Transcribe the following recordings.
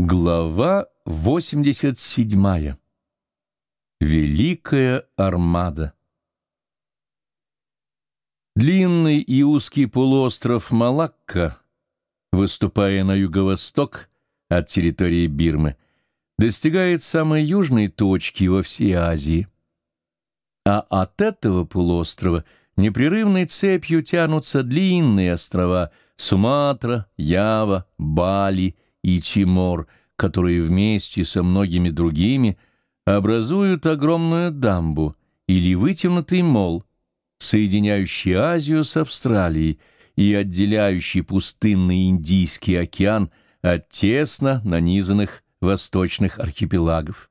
Глава 87. Великая Армада. Длинный и узкий полуостров Малакка, выступая на юго-восток от территории Бирмы, достигает самой южной точки во всей Азии. А от этого полуострова непрерывной цепью тянутся длинные острова Суматра, Ява, Бали – и Тимор, которые вместе со многими другими образуют огромную дамбу или вытянутый мол, соединяющий Азию с Австралией и отделяющий пустынный Индийский океан от тесно нанизанных восточных архипелагов.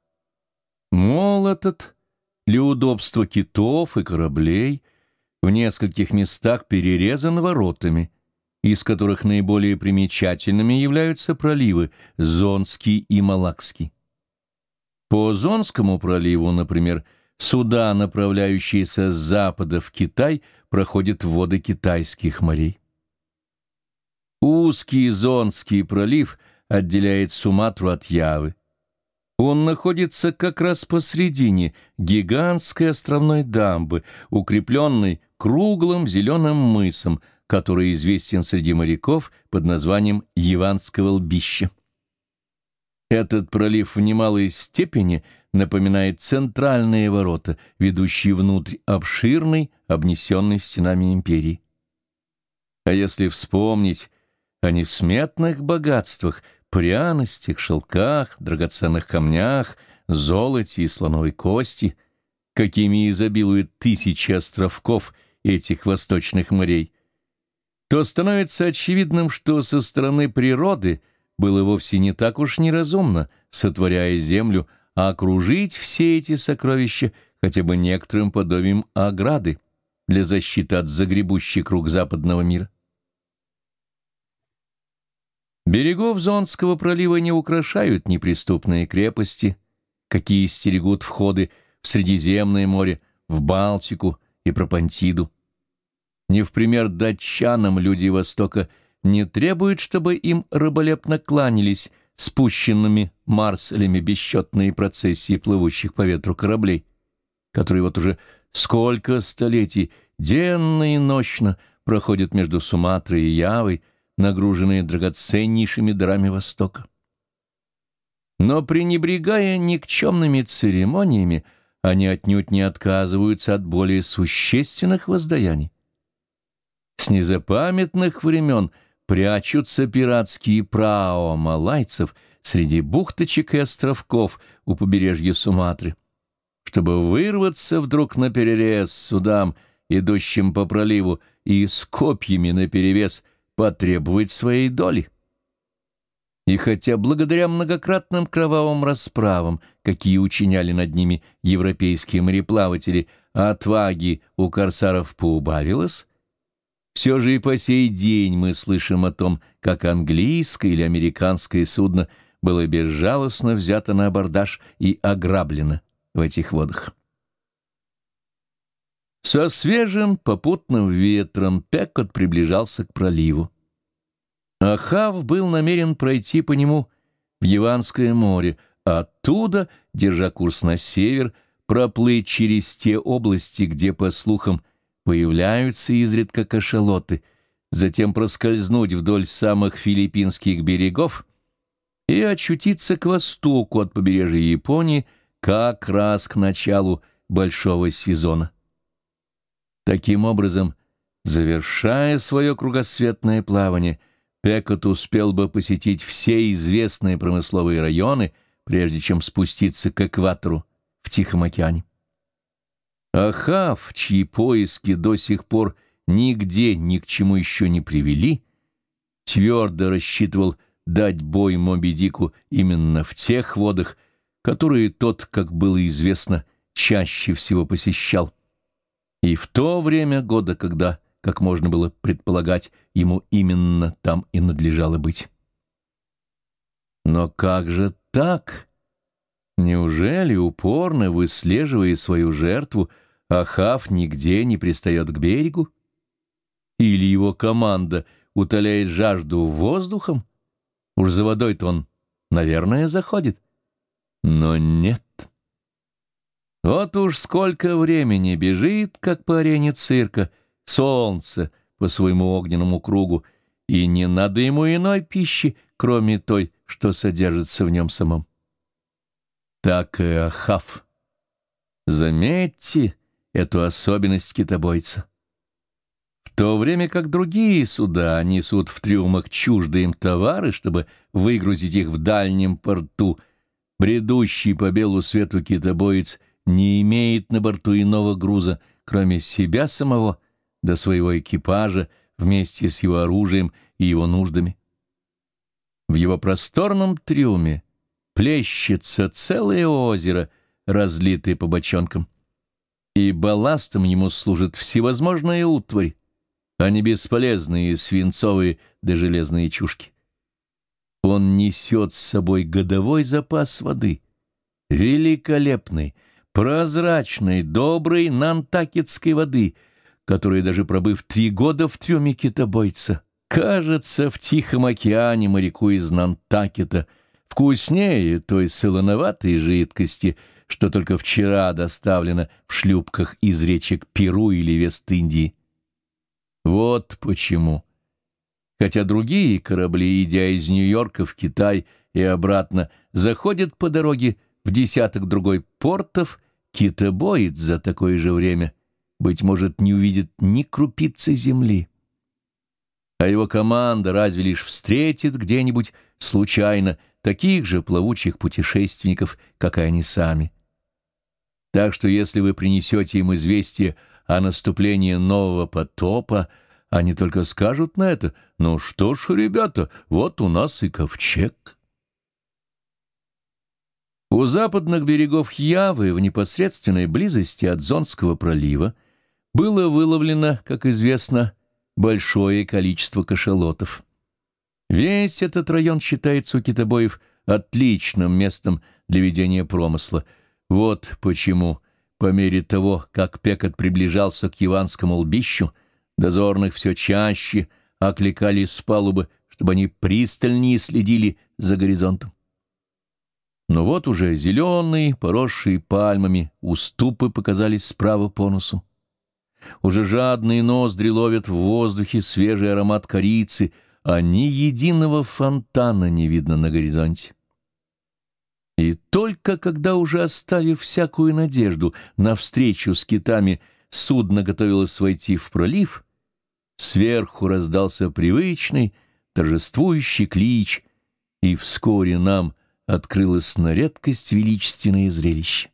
Мол этот для удобства китов и кораблей в нескольких местах перерезан воротами – из которых наиболее примечательными являются проливы Зонский и Малакский. По Зонскому проливу, например, суда, направляющиеся с запада в Китай, проходят в воды китайских морей. Узкий Зонский пролив отделяет Суматру от Явы. Он находится как раз посредине гигантской островной дамбы, укрепленной круглым зеленым мысом – который известен среди моряков под названием Яванского лбища. Этот пролив в немалой степени напоминает центральные ворота, ведущие внутрь обширной, обнесенной стенами империи. А если вспомнить о несметных богатствах, пряностях, шелках, драгоценных камнях, золоте и слоновой кости, какими изобилуют тысячи островков этих восточных морей, то становится очевидным, что со стороны природы было вовсе не так уж неразумно, сотворяя землю, а окружить все эти сокровища хотя бы некоторым подобием ограды для защиты от загребущий круг западного мира. Берегов Зонского пролива не украшают неприступные крепости, какие стерегут входы в Средиземное море, в Балтику и Пропантиду. Не в пример датчанам люди Востока не требуют, чтобы им раболепно кланялись спущенными марселями бесчетные процессии плывущих по ветру кораблей, которые вот уже сколько столетий денно и ночно проходят между Суматрой и Явой, нагруженные драгоценнейшими дарами Востока. Но пренебрегая никчемными церемониями, они отнюдь не отказываются от более существенных воздаяний. С незапамятных времен прячутся пиратские прао малайцев среди бухточек и островков у побережья Суматры. Чтобы вырваться вдруг на перерез судам, идущим по проливу, и с копьями наперевес потребовать своей доли. И хотя благодаря многократным кровавым расправам, какие учиняли над ними европейские мореплаватели, отваги у корсаров поубавилось, все же и по сей день мы слышим о том, как английское или американское судно было безжалостно взято на абордаж и ограблено в этих водах. Со свежим попутным ветром Пекот приближался к проливу. Ахав был намерен пройти по нему в Яванское море, а оттуда, держа курс на север, проплыть через те области, где, по слухам, появляются изредка кашалоты, затем проскользнуть вдоль самых филиппинских берегов и очутиться к востоку от побережья Японии как раз к началу большого сезона. Таким образом, завершая свое кругосветное плавание, Пекот успел бы посетить все известные промысловые районы, прежде чем спуститься к экватору в Тихом океане. Ахав, чьи поиски до сих пор нигде ни к чему еще не привели, твердо рассчитывал дать бой Моби Дику именно в тех водах, которые тот, как было известно, чаще всего посещал. И в то время года, когда, как можно было предполагать, ему именно там и надлежало быть. Но как же так? Неужели, упорно выслеживая свою жертву, Ахав нигде не пристает к берегу? Или его команда утоляет жажду воздухом? Уж за водой-то он наверное, заходит. Но нет. Вот уж сколько времени бежит, как по арене цирка, солнце по своему огненному кругу, и не надо ему иной пищи, кроме той, что содержится в нем самом. Так и Ахав. Заметьте эту особенность китобойца. В то время как другие суда несут в трюмах чуждые им товары, чтобы выгрузить их в дальнем порту, бредущий по белу свету китобоец не имеет на борту иного груза, кроме себя самого, до своего экипажа, вместе с его оружием и его нуждами. В его просторном трюме плещется целое озеро, разлитое по бочонкам, и балластом ему служит всевозможная утварь, а не бесполезные свинцовые да железные чушки. Он несет с собой годовой запас воды, великолепный, прозрачной, доброй нантакетской воды, которая, даже пробыв три года в трюме китобойца, кажется в Тихом океане моряку из Нантакета вкуснее той солоноватой жидкости, что только вчера доставлено в шлюпках из речек Перу или Вест-Индии. Вот почему. Хотя другие корабли, идя из Нью-Йорка в Китай и обратно, заходят по дороге в десяток другой портов, китобоец за такое же время, быть может, не увидит ни крупицы земли а его команда разве лишь встретит где-нибудь случайно таких же плавучих путешественников, как и они сами. Так что если вы принесете им известие о наступлении нового потопа, они только скажут на это, «Ну что ж, ребята, вот у нас и ковчег». У западных берегов Явы, в непосредственной близости от Зонского пролива, было выловлено, как известно, большое количество кашалотов. Весь этот район считается у китобоев отличным местом для ведения промысла. Вот почему, по мере того, как Пекот приближался к Иванскому лбищу, дозорных все чаще окликали с палубы, чтобы они пристальнее следили за горизонтом. Но вот уже зеленые, поросшие пальмами, уступы показались справа по носу. Уже жадные ноздри ловят в воздухе свежий аромат корицы, а ни единого фонтана не видно на горизонте. И только когда, уже оставив всякую надежду на встречу с китами, судно готовилось войти в пролив, сверху раздался привычный, торжествующий клич, и вскоре нам открылось на редкость величественное зрелище.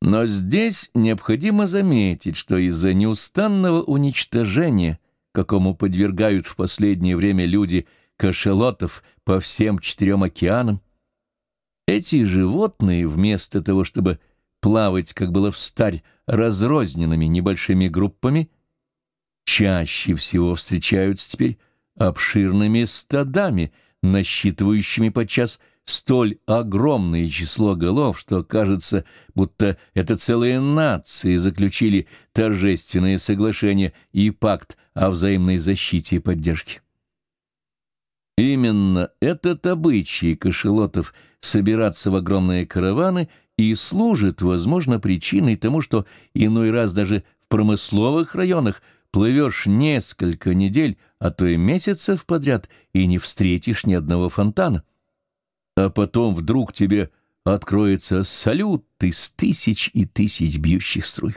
Но здесь необходимо заметить, что из-за неустанного уничтожения, какому подвергают в последнее время люди кашелотов по всем четырем океанам, эти животные, вместо того, чтобы плавать, как было в старь, разрозненными небольшими группами, чаще всего встречаются теперь обширными стадами, насчитывающими подчас столь огромное число голов, что кажется, будто это целые нации заключили торжественное соглашение и пакт о взаимной защите и поддержке. Именно этот обычай кошелотов собираться в огромные караваны и служит, возможно, причиной тому, что иной раз даже в промысловых районах плывешь несколько недель, а то и месяцев подряд, и не встретишь ни одного фонтана а потом вдруг тебе откроется салют из тысяч и тысяч бьющих струй.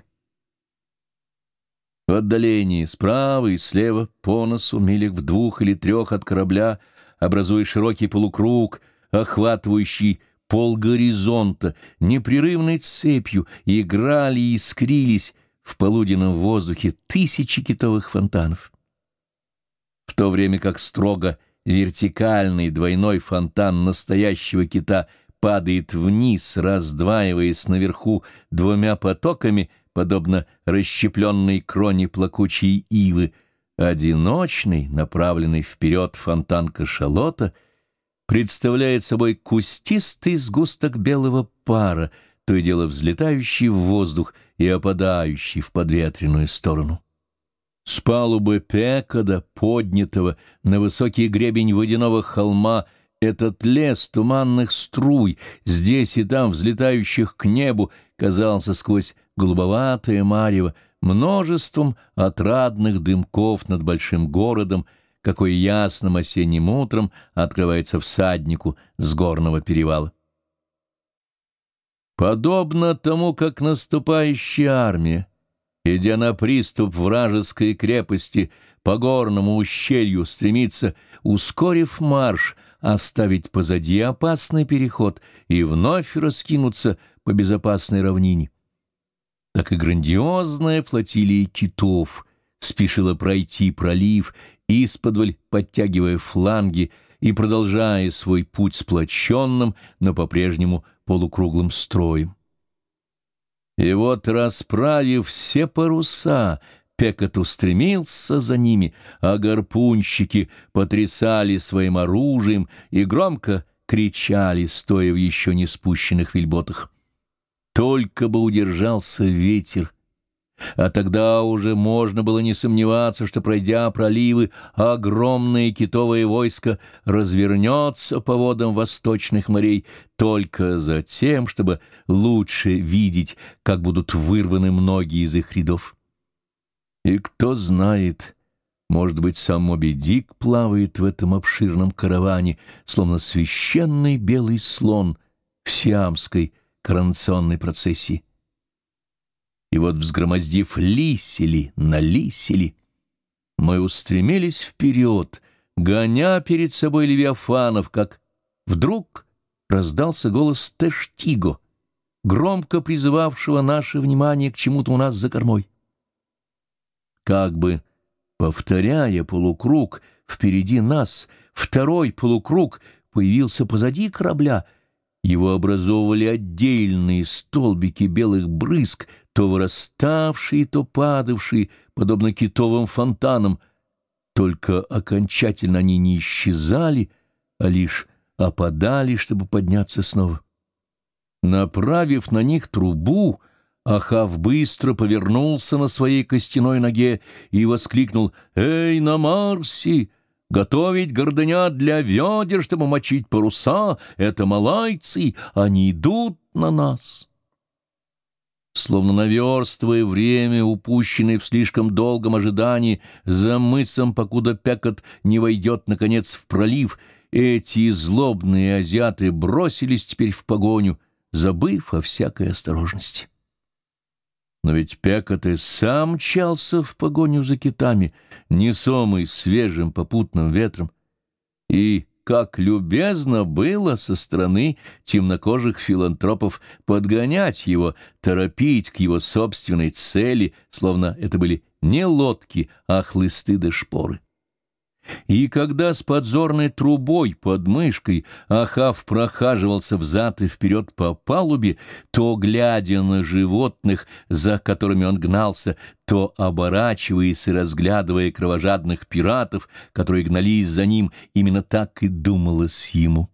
В отдалении справа и слева по носу, милях в двух или трех от корабля, образуя широкий полукруг, охватывающий пол горизонта, непрерывной цепью играли и искрились в полуденном воздухе тысячи китовых фонтанов. В то время как строго Вертикальный двойной фонтан настоящего кита падает вниз, раздваиваясь наверху двумя потоками, подобно расщепленной кроне плакучей ивы. Одиночный, направленный вперед фонтан кашалота, представляет собой кустистый сгусток белого пара, то и дело взлетающий в воздух и опадающий в подветренную сторону. С палубы Пекода, поднятого на высокий гребень водяного холма, этот лес туманных струй, здесь и там взлетающих к небу, казался сквозь голубоватое марево множеством отрадных дымков над большим городом, какой ясным осенним утром открывается всаднику с горного перевала. Подобно тому, как наступающая армия, идя на приступ вражеской крепости, по горному ущелью стремится, ускорив марш, оставить позади опасный переход и вновь раскинуться по безопасной равнине. Так и грандиозная флотилия китов спешила пройти пролив, исподволь подтягивая фланги и продолжая свой путь сплоченным, но по-прежнему полукруглым строем. И вот, расправив все паруса, Пекот устремился за ними, а гарпунщики потрясали своим оружием и громко кричали, стоя в еще не спущенных вельботах. Только бы удержался ветер, а тогда уже можно было не сомневаться, что, пройдя проливы, огромное китовое войско развернется по водам восточных морей только за тем, чтобы лучше видеть, как будут вырваны многие из их рядов. И кто знает, может быть, сам Моби Дик плавает в этом обширном караване, словно священный белый слон в сиамской коронационной процессии. И вот, взгромоздив лисели на лисели, мы устремились вперед, гоня перед собой левиафанов, как вдруг раздался голос Тештиго, громко призывавшего наше внимание к чему-то у нас за кормой. Как бы повторяя полукруг впереди нас, второй полукруг появился позади корабля. Его образовывали отдельные столбики белых брызг, то выраставшие, то падавшие, подобно китовым фонтанам. Только окончательно они не исчезали, а лишь опадали, чтобы подняться снова. Направив на них трубу, Ахав быстро повернулся на своей костяной ноге и воскликнул «Эй, на Марсе! Готовить гордыня для ведер, чтобы мочить паруса! Это малайцы! Они идут на нас!» Словно наверстывая время, упущенное в слишком долгом ожидании, за мысом, покуда Пекот не войдет, наконец, в пролив, эти злобные азиаты бросились теперь в погоню, забыв о всякой осторожности. Но ведь Пекот и сам мчался в погоню за китами, несомый свежим попутным ветром. И как любезно было со стороны темнокожих филантропов подгонять его, торопить к его собственной цели, словно это были не лодки, а хлысты да шпоры. И когда с подзорной трубой под мышкой Ахав прохаживался взад и вперед по палубе, то, глядя на животных, за которыми он гнался, то, оборачиваясь и разглядывая кровожадных пиратов, которые гнались за ним, именно так и думалось ему.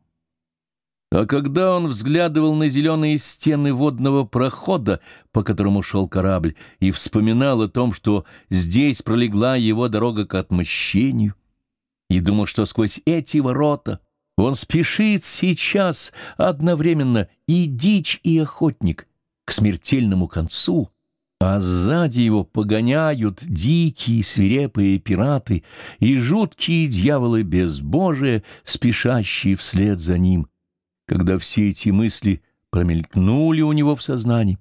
А когда он взглядывал на зеленые стены водного прохода, по которому шел корабль, и вспоминал о том, что здесь пролегла его дорога к отмщению, и думал, что сквозь эти ворота он спешит сейчас одновременно и дичь, и охотник к смертельному концу, а сзади его погоняют дикие свирепые пираты и жуткие дьяволы безбожия, спешащие вслед за ним. Когда все эти мысли промелькнули у него в сознании,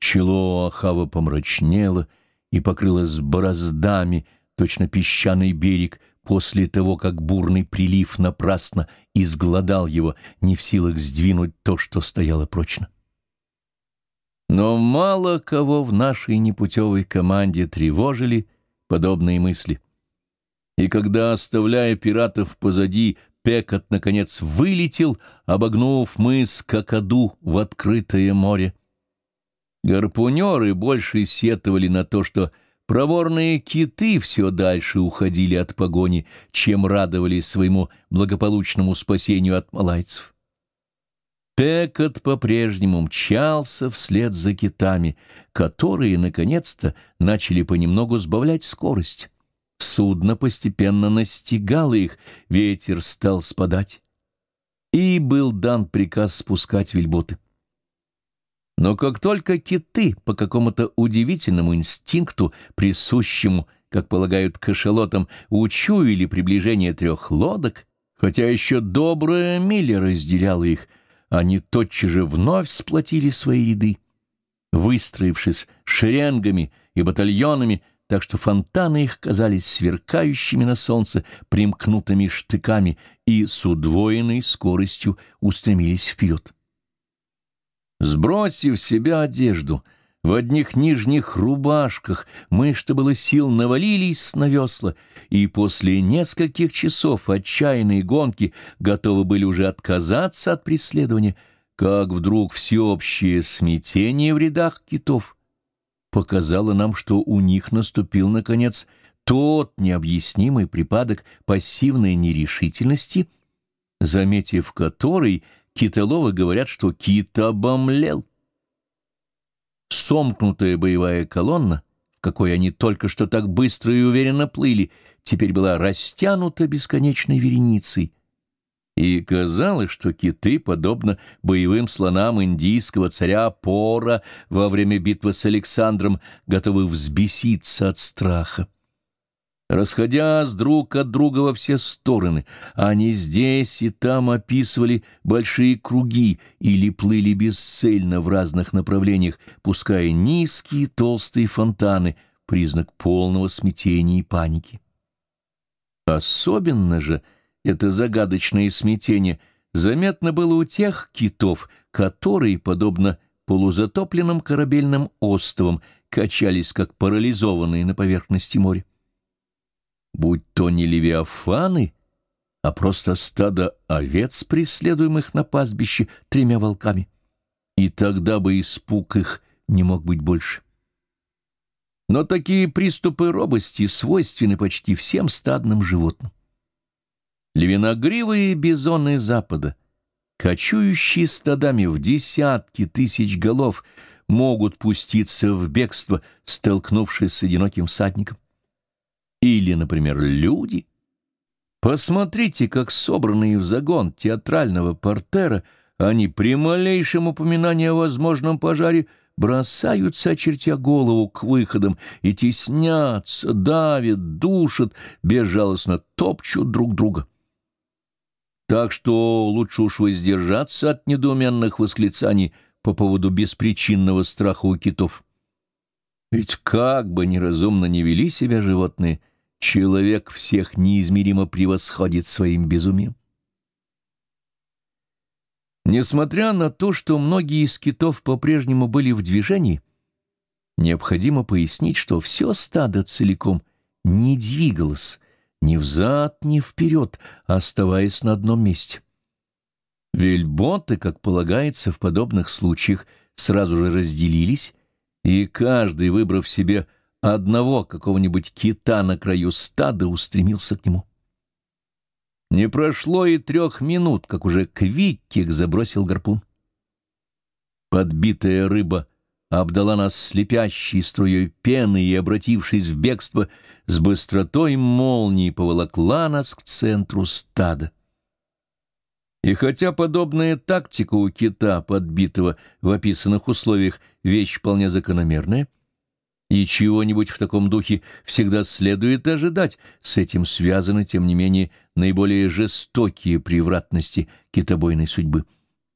чело Ахава помрачнело и покрылось бороздами, точно песчаный берег, после того, как бурный прилив напрасно изгладал его, не в силах сдвинуть то, что стояло прочно. Но мало кого в нашей непутевой команде тревожили подобные мысли. И когда, оставляя пиратов позади, Пекот, наконец, вылетел, обогнув мыс Какаду в открытое море, гарпунеры больше сетовали на то, что Проворные киты все дальше уходили от погони, чем радовались своему благополучному спасению от малайцев. Пекот по-прежнему мчался вслед за китами, которые, наконец-то, начали понемногу сбавлять скорость. Судно постепенно настигало их, ветер стал спадать. и был дан приказ спускать вельботы. Но как только киты по какому-то удивительному инстинкту, присущему, как полагают кашалотам, учуяли приближение трех лодок, хотя еще добрая миля разделяла их, они тотчас же вновь сплотили свои ряды, выстроившись шеренгами и батальонами, так что фонтаны их казались сверкающими на солнце примкнутыми штыками и с удвоенной скоростью устремились вперед. Сбросив с себя одежду, в одних нижних рубашках мы, что было сил, навалились на весла, и после нескольких часов отчаянной гонки готовы были уже отказаться от преследования, как вдруг всеобщее смятение в рядах китов показало нам, что у них наступил, наконец, тот необъяснимый припадок пассивной нерешительности, заметив который, Китоловы говорят, что кит обомлел. Сомкнутая боевая колонна, в какой они только что так быстро и уверенно плыли, теперь была растянута бесконечной вереницей. И казалось, что киты, подобно боевым слонам индийского царя Пора во время битвы с Александром, готовы взбеситься от страха. Расходясь друг от друга во все стороны, они здесь и там описывали большие круги или плыли бесцельно в разных направлениях, пуская низкие толстые фонтаны, признак полного смятения и паники. Особенно же это загадочное смятение заметно было у тех китов, которые, подобно полузатопленным корабельным островам, качались как парализованные на поверхности моря будь то не левиафаны, а просто стадо овец, преследуемых на пастбище тремя волками. И тогда бы испуг их не мог быть больше. Но такие приступы робости свойственны почти всем стадным животным. Львиногривые бизоны Запада, кочующие стадами в десятки тысяч голов, могут пуститься в бегство, столкнувшись с одиноким всадником. Или, например, люди. Посмотрите, как собранные в загон театрального портера, они при малейшем упоминании о возможном пожаре бросаются, очертя голову к выходам, и теснятся, давят, душат, безжалостно топчут друг друга. Так что лучше уж воздержаться от недоуменных восклицаний по поводу беспричинного страха у китов. Ведь как бы неразумно не вели себя животные — Человек всех неизмеримо превосходит своим безумием. Несмотря на то, что многие из китов по-прежнему были в движении, необходимо пояснить, что все стадо целиком не двигалось ни взад, ни вперед, оставаясь на одном месте. Вельботы, как полагается в подобных случаях, сразу же разделились, и каждый, выбрав себе одного какого-нибудь кита на краю стада устремился к нему. Не прошло и трех минут, как уже Квиккик забросил гарпун. Подбитая рыба обдала нас слепящей струей пены и, обратившись в бегство, с быстротой молнии поволокла нас к центру стада. И хотя подобная тактика у кита, подбитого в описанных условиях, вещь вполне закономерная, и чего-нибудь в таком духе всегда следует ожидать. С этим связаны, тем не менее, наиболее жестокие превратности китобойной судьбы.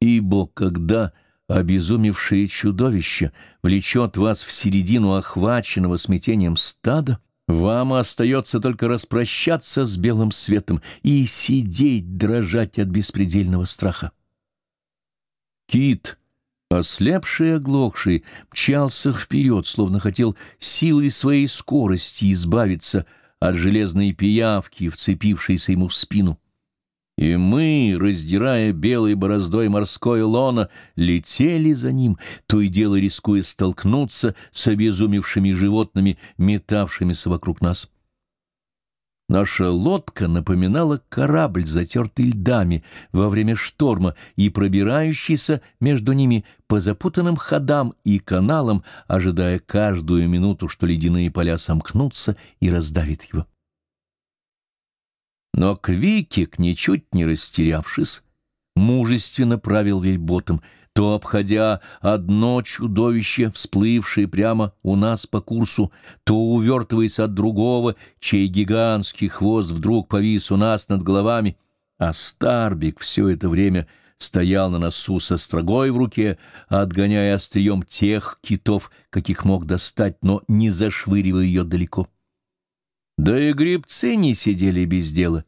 Ибо когда обезумевшее чудовище влечет вас в середину охваченного смятением стада, вам остается только распрощаться с белым светом и сидеть, дрожать от беспредельного страха. Кит — Ослепший и оглохший мчался вперед, словно хотел силой своей скорости избавиться от железной пиявки, вцепившейся ему в спину. И мы, раздирая белой бороздой морское лоно, летели за ним, то и дело рискуя столкнуться с обезумевшими животными, метавшимися вокруг нас. Наша лодка напоминала корабль, затертый льдами во время шторма и пробирающийся между ними по запутанным ходам и каналам, ожидая каждую минуту, что ледяные поля сомкнутся и раздавит его. Но Квикик, ничуть не растерявшись, мужественно правил вельботом, то обходя одно чудовище, всплывшее прямо у нас по курсу, то увертываясь от другого, чей гигантский хвост вдруг повис у нас над головами, а Старбик все это время стоял на носу со строгой в руке, отгоняя острием тех китов, каких мог достать, но не зашвыривая ее далеко. Да и грибцы не сидели без дела —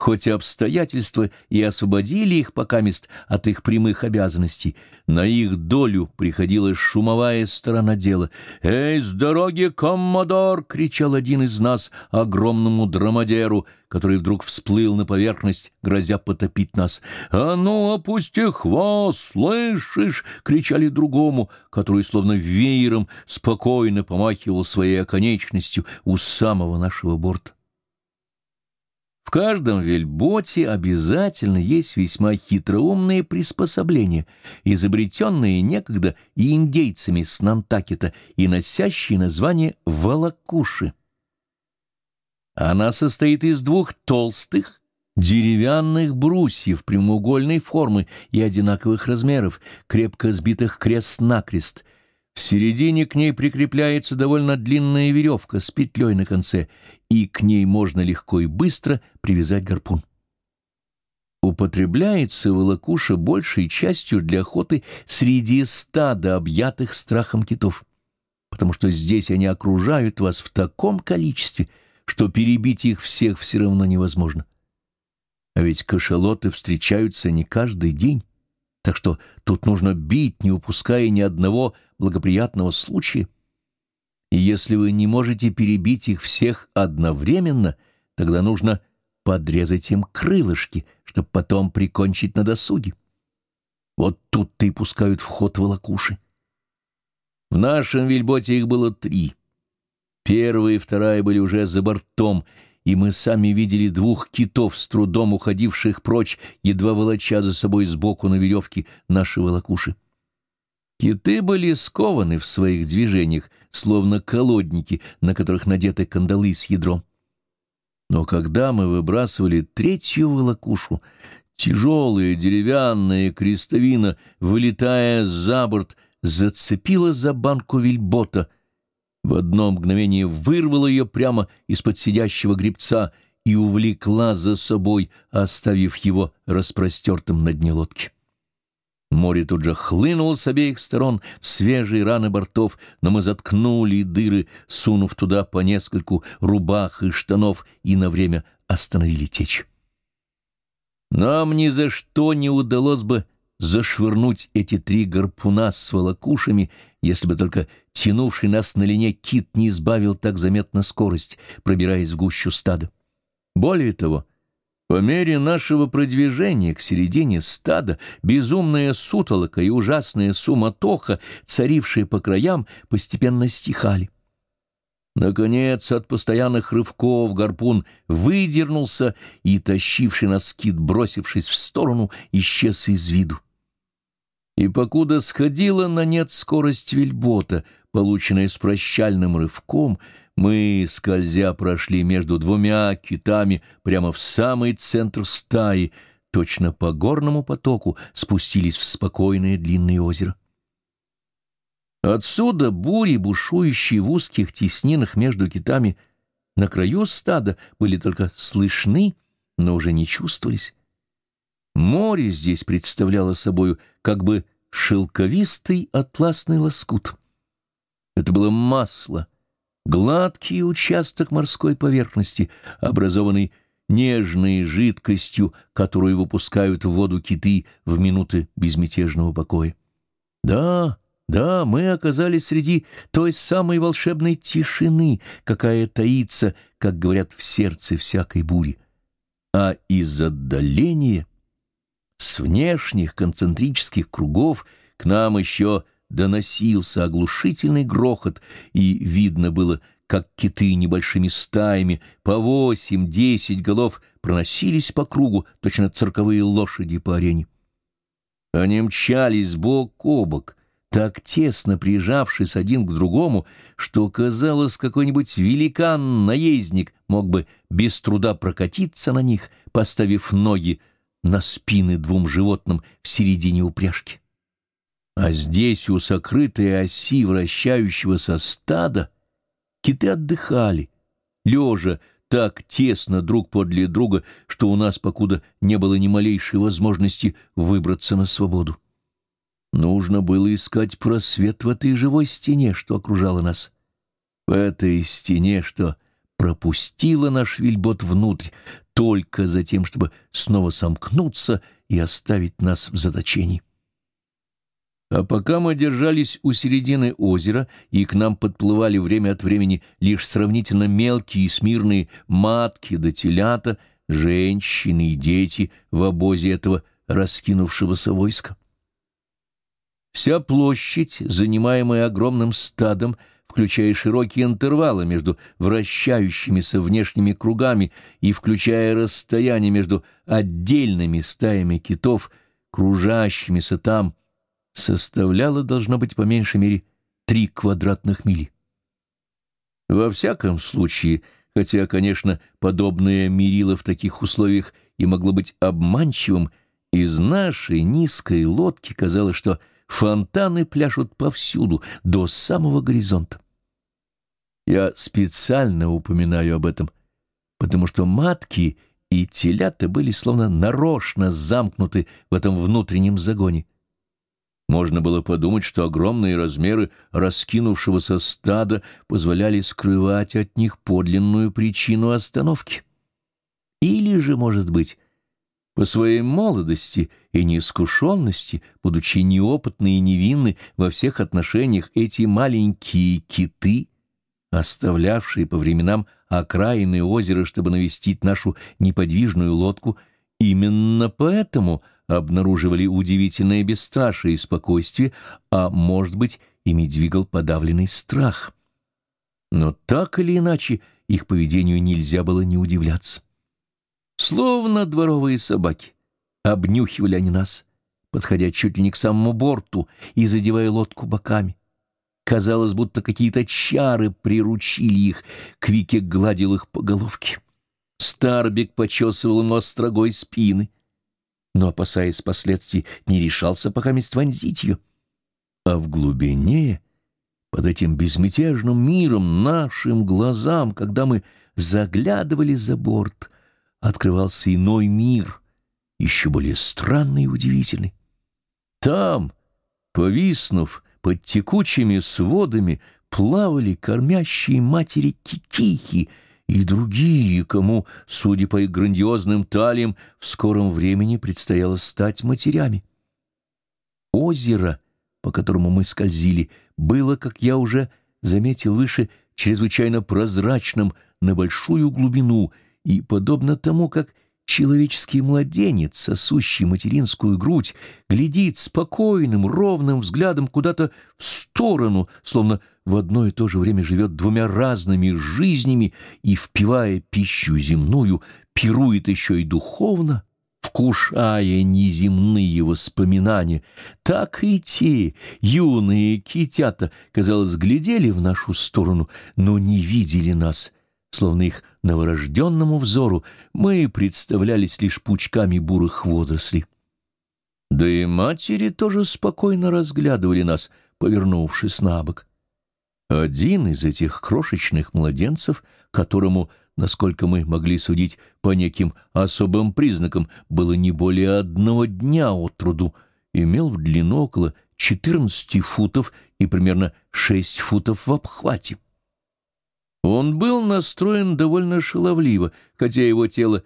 хоть и обстоятельства и освободили их покамест от их прямых обязанностей, на их долю приходила шумовая сторона дела. «Эй, с дороги, коммодор!» — кричал один из нас огромному драмадеру, который вдруг всплыл на поверхность, грозя потопить нас. «А ну, опусти хвост, слышишь?» — кричали другому, который словно веером спокойно помахивал своей оконечностью у самого нашего борта. В каждом вельботе обязательно есть весьма хитроумные приспособления, изобретенные некогда индейцами с Нантакета и носящие название «волокуши». Она состоит из двух толстых, деревянных брусьев прямоугольной формы и одинаковых размеров, крепко сбитых крест-накрест — в середине к ней прикрепляется довольно длинная веревка с петлей на конце, и к ней можно легко и быстро привязать гарпун. Употребляется волокуша большей частью для охоты среди стада объятых страхом китов, потому что здесь они окружают вас в таком количестве, что перебить их всех все равно невозможно. А ведь кашалоты встречаются не каждый день, так что тут нужно бить, не упуская ни одного благоприятного случая. И если вы не можете перебить их всех одновременно, тогда нужно подрезать им крылышки, чтобы потом прикончить на досуге. Вот тут-то и пускают в ход волокуши. В нашем вельботе их было три. Первая и вторая были уже за бортом, и мы сами видели двух китов, с трудом уходивших прочь, едва волоча за собой сбоку на веревке наши волокуши. Киты были скованы в своих движениях, словно колодники, на которых надеты кандалы с ядром. Но когда мы выбрасывали третью волокушу, тяжелая деревянная крестовина, вылетая за борт, зацепила за банку вельбота, в одно мгновение вырвала ее прямо из-под сидящего гребца и увлекла за собой, оставив его распростертым на дне лодки. Море тут же хлынуло с обеих сторон в свежие раны бортов, но мы заткнули дыры, сунув туда по нескольку рубах и штанов, и на время остановили течь. Нам ни за что не удалось бы зашвырнуть эти три гарпуна с волокушами, если бы только тянувший нас на лине кит не избавил так заметно скорость, пробираясь в гущу стада. Более того, по мере нашего продвижения к середине стада безумная сутолока и ужасная суматоха, царившие по краям, постепенно стихали. Наконец, от постоянных рывков гарпун выдернулся, и тащивший нас скид, бросившись в сторону, исчез из виду. И покуда сходила на нет скорость вельбота, полученная с прощальным рывком, мы, скользя, прошли между двумя китами прямо в самый центр стаи, точно по горному потоку спустились в спокойное длинное озеро. Отсюда бури, бушующие в узких теснинах между китами, на краю стада были только слышны, но уже не чувствовались. Море здесь представляло собою как бы шелковистый атласный лоскут. Это было масло, гладкий участок морской поверхности, образованный нежной жидкостью, которую выпускают в воду киты в минуты безмятежного покоя. Да, да, мы оказались среди той самой волшебной тишины, какая таится, как говорят, в сердце всякой бури. А из отдаления, с внешних концентрических кругов, к нам еще доносился оглушительный грохот, и видно было, как киты небольшими стаями по восемь-десять голов проносились по кругу, точно цирковые лошади по арене. Они мчались бок о бок, так тесно прижавшись один к другому, что, казалось, какой-нибудь великан-наездник мог бы без труда прокатиться на них, поставив ноги на спины двум животным в середине упряжки. А здесь, у сокрытой оси вращающегося стада, киты отдыхали, лежа так тесно друг подле друга, что у нас покуда не было ни малейшей возможности выбраться на свободу. Нужно было искать просвет в этой живой стене, что окружала нас. В этой стене, что пропустила наш вельбот внутрь, только за тем, чтобы снова сомкнуться и оставить нас в заточении. А пока мы держались у середины озера, и к нам подплывали время от времени лишь сравнительно мелкие и смирные матки да телята, женщины и дети в обозе этого раскинувшегося войска. Вся площадь, занимаемая огромным стадом, включая широкие интервалы между вращающимися внешними кругами и включая расстояние между отдельными стаями китов, кружащимися там, составляла, должно быть, по меньшей мере, три квадратных мили. Во всяком случае, хотя, конечно, подобное мерило в таких условиях и могло быть обманчивым, из нашей низкой лодки казалось, что фонтаны пляшут повсюду, до самого горизонта. Я специально упоминаю об этом, потому что матки и телята были словно нарочно замкнуты в этом внутреннем загоне. Можно было подумать, что огромные размеры раскинувшегося стада позволяли скрывать от них подлинную причину остановки. Или же, может быть, по своей молодости и неискушенности, будучи неопытны и невинны во всех отношениях, эти маленькие киты, оставлявшие по временам окраины озера, чтобы навестить нашу неподвижную лодку, именно поэтому — обнаруживали удивительное бесстрашие и спокойствие, а, может быть, ими двигал подавленный страх. Но так или иначе их поведению нельзя было не удивляться. Словно дворовые собаки, обнюхивали они нас, подходя чуть ли не к самому борту и задевая лодку боками. Казалось, будто какие-то чары приручили их, Квике гладил их по головке. Старбик почесывал ему острогой спины — но, опасаясь последствий, не решался пока вонзить ее. А в глубине, под этим безмятежным миром, нашим глазам, когда мы заглядывали за борт, открывался иной мир, еще более странный и удивительный. Там, повиснув под текучими сводами, плавали кормящие матери китихи — и другие, кому, судя по их грандиозным талиям, в скором времени предстояло стать матерями. Озеро, по которому мы скользили, было, как я уже заметил выше, чрезвычайно прозрачным на большую глубину, и, подобно тому, как человеческий младенец, сосущий материнскую грудь, глядит спокойным, ровным взглядом куда-то в сторону, словно в одно и то же время живет двумя разными жизнями и, впивая пищу земную, пирует еще и духовно, вкушая неземные воспоминания, так и те юные китята, казалось, глядели в нашу сторону, но не видели нас, словно их новорожденному взору мы представлялись лишь пучками бурых водорослей. Да и матери тоже спокойно разглядывали нас, повернувшись на бок. Один из этих крошечных младенцев, которому, насколько мы могли судить по неким особым признакам, было не более одного дня от труду, имел в длину около 14 футов и примерно 6 футов в обхвате. Он был настроен довольно шаловливо, хотя его тело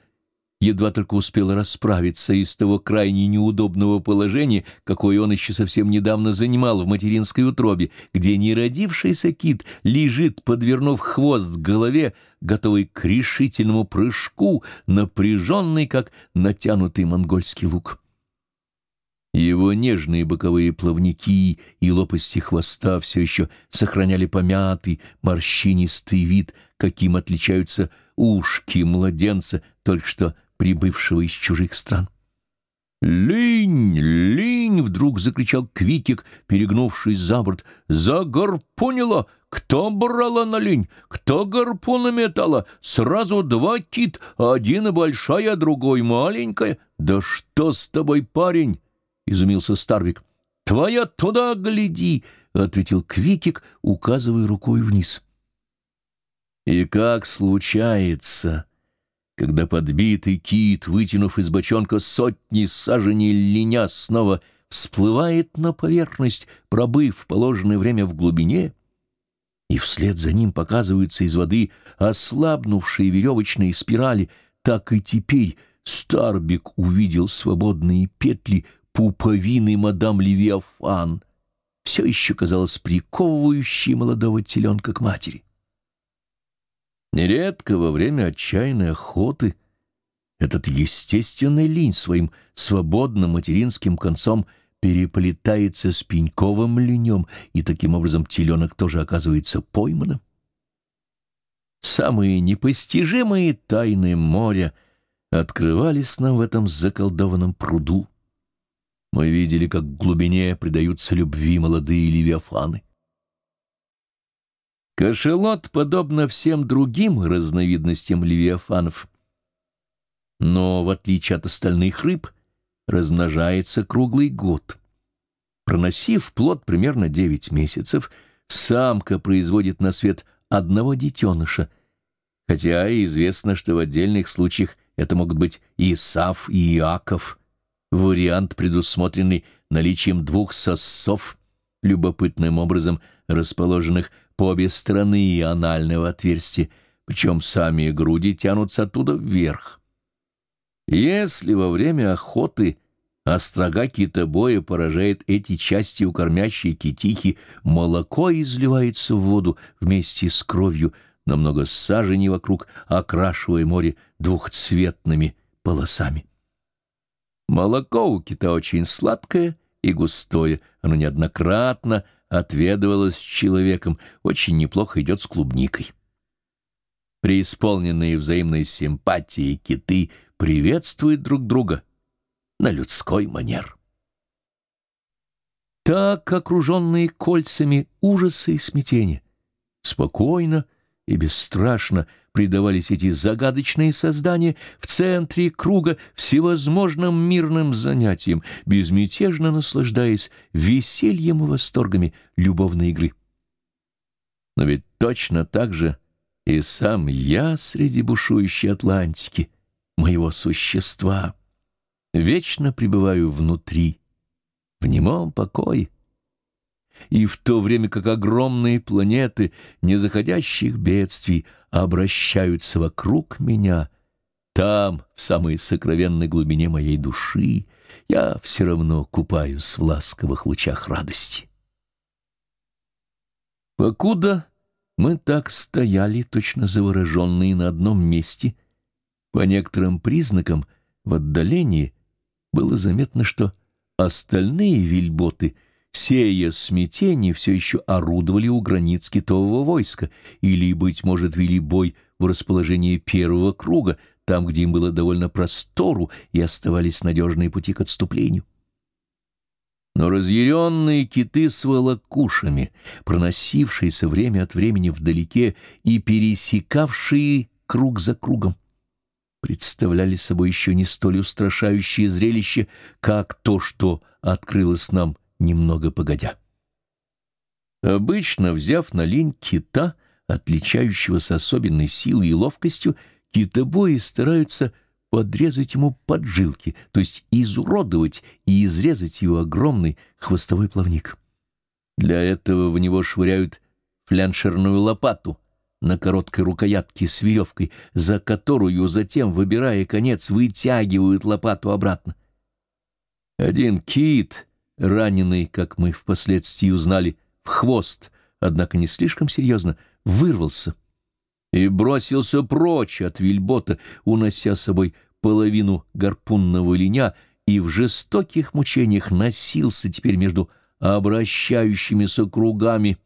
едва только успел расправиться из того крайне неудобного положения, какое он еще совсем недавно занимал в материнской утробе, где неродившийся кит лежит, подвернув хвост к голове, готовый к решительному прыжку, напряженный, как натянутый монгольский лук. Его нежные боковые плавники и лопасти хвоста все еще сохраняли помятый, морщинистый вид, каким отличаются ушки младенца, только что прибывшего из чужих стран. «Линь! Линь!» — вдруг закричал Квикик, перегнувшись за борт. «Загорпунило! Кто брала на линь? Кто гарпуна метала? Сразу два кит, один большая, другой маленькая. Да что с тобой, парень?» — изумился Старвик. «Твоя туда гляди!» — ответил Квикик, указывая рукой вниз. И как случается, когда подбитый кит, вытянув из бочонка сотни саженей линя, снова всплывает на поверхность, пробыв положенное время в глубине, и вслед за ним показываются из воды ослабнувшие веревочные спирали, так и теперь Старбик увидел свободные петли пуповины мадам Левиафан, все еще казалось приковывающей молодого теленка к матери. Нередко во время отчаянной охоты этот естественный линь своим свободным материнским концом переплетается с пеньковым линем, и таким образом теленок тоже оказывается пойманным. Самые непостижимые тайны моря открывались нам в этом заколдованном пруду. Мы видели, как в глубине предаются любви молодые левиафаны. Кошелот, подобно всем другим разновидностям левиафанов, но, в отличие от остальных рыб, размножается круглый год. Проносив плод примерно 9 месяцев, самка производит на свет одного детеныша, хотя известно, что в отдельных случаях это могут быть и Исав, и Иаков, вариант, предусмотренный наличием двух сосцов, любопытным образом расположенных по обе стороны анального отверстия, причем сами груди тянутся оттуда вверх. Если во время охоты острога китобоя поражает эти части у кормящей китихи, молоко изливается в воду вместе с кровью, намного саженей вокруг, окрашивая море двухцветными полосами. Молоко у кита очень сладкое и густое, оно неоднократно отведывалось человеком, очень неплохо идет с клубникой. Преисполненные взаимной симпатии киты приветствуют друг друга на людской манер. Так, окруженные кольцами ужаса и смятения, спокойно и бесстрашно предавались эти загадочные создания в центре круга всевозможным мирным занятиям, безмятежно наслаждаясь весельем и восторгами любовной игры. Но ведь точно так же и сам я среди бушующей Атлантики, моего существа, вечно пребываю внутри, в немом покое, и в то время как огромные планеты незаходящих бедствий обращаются вокруг меня, там, в самой сокровенной глубине моей души, я все равно купаюсь в ласковых лучах радости. Покуда мы так стояли, точно завороженные на одном месте, по некоторым признакам в отдалении было заметно, что остальные вельботы — сея смятение, все еще орудовали у границ китового войска или, быть может, вели бой в расположении первого круга, там, где им было довольно простору и оставались надежные пути к отступлению. Но разъяренные киты с волокушами, проносившиеся время от времени вдалеке и пересекавшие круг за кругом, представляли собой еще не столь устрашающее зрелище, как то, что открылось нам немного погодя. Обычно, взяв на лень кита, отличающегося особенной силой и ловкостью, китобои стараются подрезать ему поджилки, то есть изуродовать и изрезать его огромный хвостовой плавник. Для этого в него швыряют фляншерную лопату на короткой рукоятке с веревкой, за которую затем, выбирая конец, вытягивают лопату обратно. Один кит раненый, как мы впоследствии узнали, в хвост, однако не слишком серьезно, вырвался и бросился прочь от вильбота, унося с собой половину гарпунного линя, и в жестоких мучениях носился теперь между обращающимися кругами,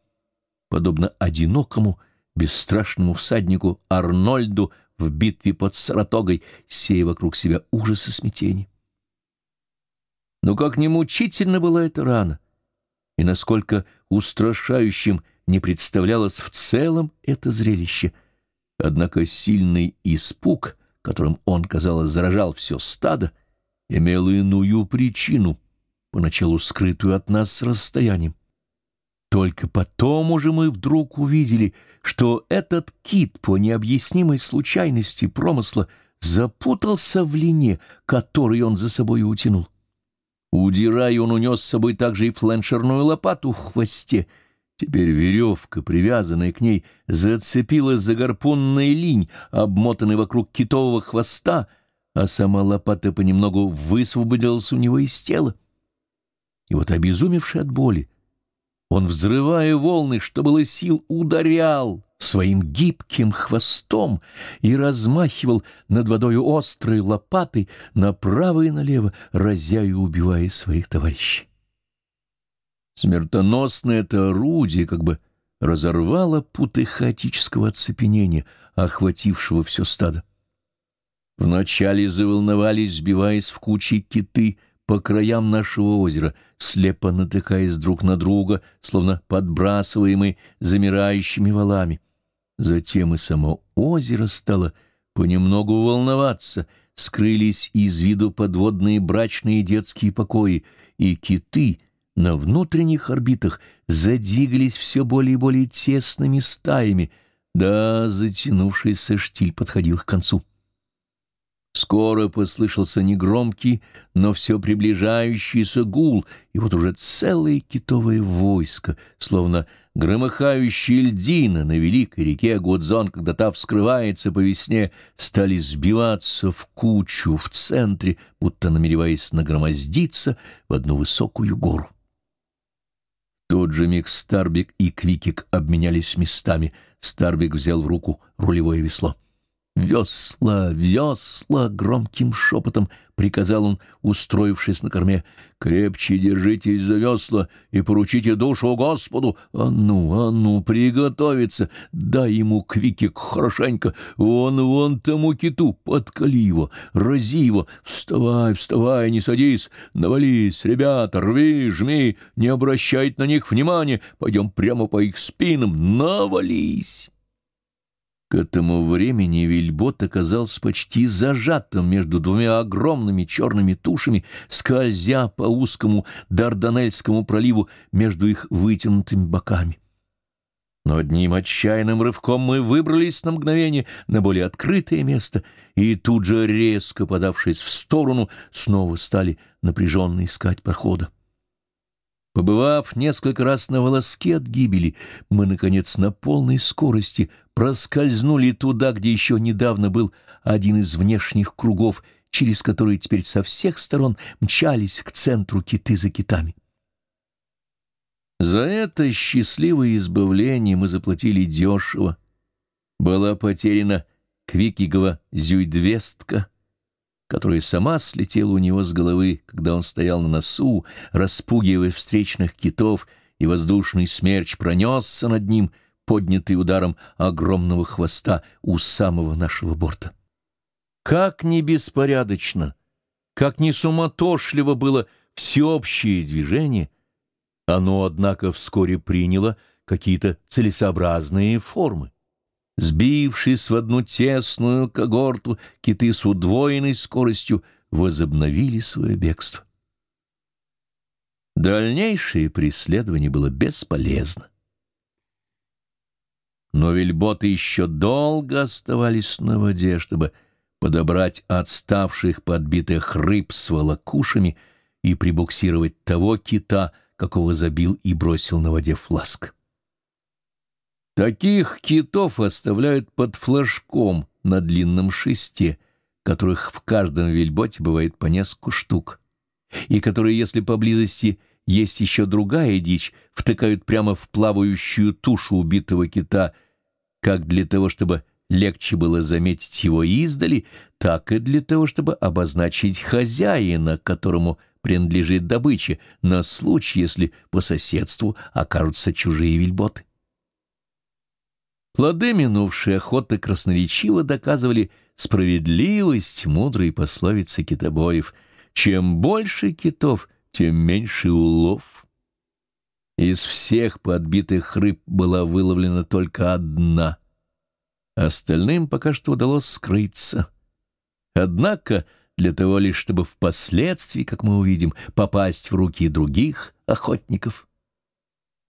подобно одинокому, бесстрашному всаднику Арнольду в битве под Саратогой, сея вокруг себя ужас и смятение. Но как не мучительно была эта рана, и насколько устрашающим не представлялось в целом это зрелище. Однако сильный испуг, которым он, казалось, заражал все стадо, имел иную причину, поначалу скрытую от нас с расстоянием. Только потом уже мы вдруг увидели, что этот кит по необъяснимой случайности промысла запутался в лине, которой он за собой утянул. Удирая, он унес с собой также и фленшерную лопату в хвосте. Теперь веревка, привязанная к ней, зацепилась за гарпунный линь, обмотанный вокруг китового хвоста, а сама лопата понемногу высвободилась у него из тела. И вот, обезумевший от боли, он, взрывая волны, что было сил, ударял своим гибким хвостом и размахивал над водою острой лопатой направо и налево, разя и убивая своих товарищей. Смертоносное это орудие как бы разорвало путы хаотического оцепенения, охватившего все стадо. Вначале заволновались, сбиваясь в кучи киты по краям нашего озера, слепо натыкаясь друг на друга, словно подбрасываемые замирающими валами. Затем и само озеро стало понемногу волноваться, скрылись из виду подводные брачные детские покои, и киты на внутренних орбитах задвигались все более и более тесными стаями, да затянувшийся штиль подходил к концу. Скоро послышался негромкий, но все приближающийся гул, и вот уже целое китовое войско, словно громыхающие льдины на великой реке Гудзон, когда та вскрывается по весне, стали сбиваться в кучу в центре, будто намереваясь нагромоздиться в одну высокую гору. тот же миг Старбик и Квикик обменялись местами. Старбик взял в руку рулевое весло. «Весла, весла!» — громким шепотом приказал он, устроившись на корме. «Крепче держитесь за весла и поручите душу Господу! А ну, а ну, приготовиться! Дай ему квикик хорошенько! Вон, вон тому киту! Подкали его, рази его! Вставай, вставай, не садись! Навались, ребята, рви, жми! Не обращай на них внимания! Пойдем прямо по их спинам! Навались!» К этому времени Вильбот оказался почти зажатым между двумя огромными черными тушами, скользя по узкому Дарданельскому проливу между их вытянутыми боками. Но одним отчаянным рывком мы выбрались на мгновение на более открытое место и тут же, резко подавшись в сторону, снова стали напряженно искать прохода. Побывав несколько раз на волоске от гибели, мы, наконец, на полной скорости проскользнули туда, где еще недавно был один из внешних кругов, через которые теперь со всех сторон мчались к центру киты за китами. За это счастливое избавление мы заплатили дешево. Была потеряна Квикигова зюйдвестка — которая сама слетела у него с головы, когда он стоял на носу, распугивая встречных китов, и воздушный смерч пронесся над ним, поднятый ударом огромного хвоста у самого нашего борта. Как ни беспорядочно, как ни суматошливо было всеобщее движение, оно, однако, вскоре приняло какие-то целесообразные формы. Сбившись в одну тесную когорту, киты с удвоенной скоростью возобновили свое бегство. Дальнейшее преследование было бесполезно. Но вельботы еще долго оставались на воде, чтобы подобрать отставших подбитых рыб с волокушами и прибуксировать того кита, какого забил и бросил на воде фласк. Таких китов оставляют под флажком на длинном шесте, которых в каждом вельботе бывает по несколько штук, и которые, если поблизости есть еще другая дичь, втыкают прямо в плавающую тушу убитого кита, как для того, чтобы легче было заметить его издали, так и для того, чтобы обозначить хозяина, которому принадлежит добыча, на случай, если по соседству окажутся чужие вельботы. Плоды минувшей охоты красноречиво доказывали справедливость мудрой пословицы китобоев. Чем больше китов, тем меньше улов. Из всех подбитых рыб была выловлена только одна. Остальным пока что удалось скрыться. Однако для того лишь, чтобы впоследствии, как мы увидим, попасть в руки других охотников.